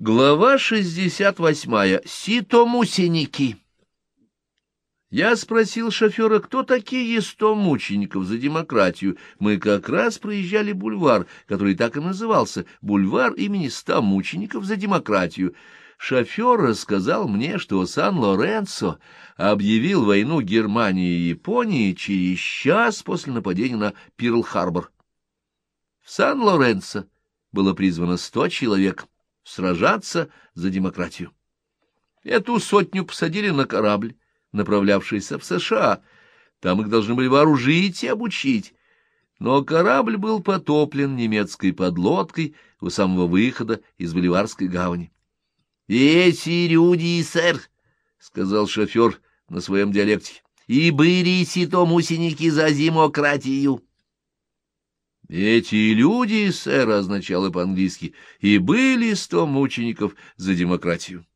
Глава 68. Сито-мусеники. Я спросил шофера, кто такие сто мучеников за демократию. Мы как раз проезжали бульвар, который так и назывался, бульвар имени ста мучеников за демократию. Шофер рассказал мне, что Сан-Лоренцо объявил войну Германии и Японии через час после нападения на Перл-Харбор. В Сан-Лоренцо было призвано сто человек — сражаться за демократию. Эту сотню посадили на корабль, направлявшийся в США. Там их должны были вооружить и обучить. Но корабль был потоплен немецкой подлодкой у самого выхода из Боливарской гавани. — Эти люди, сэр, — сказал шофер на своем диалекте, — и были сито мусеники за демократию. Эти люди, сэр, означало по-английски, и были сто мучеников за демократию.